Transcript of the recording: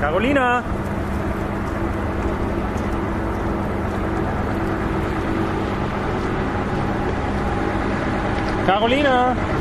Carolina. Carolina.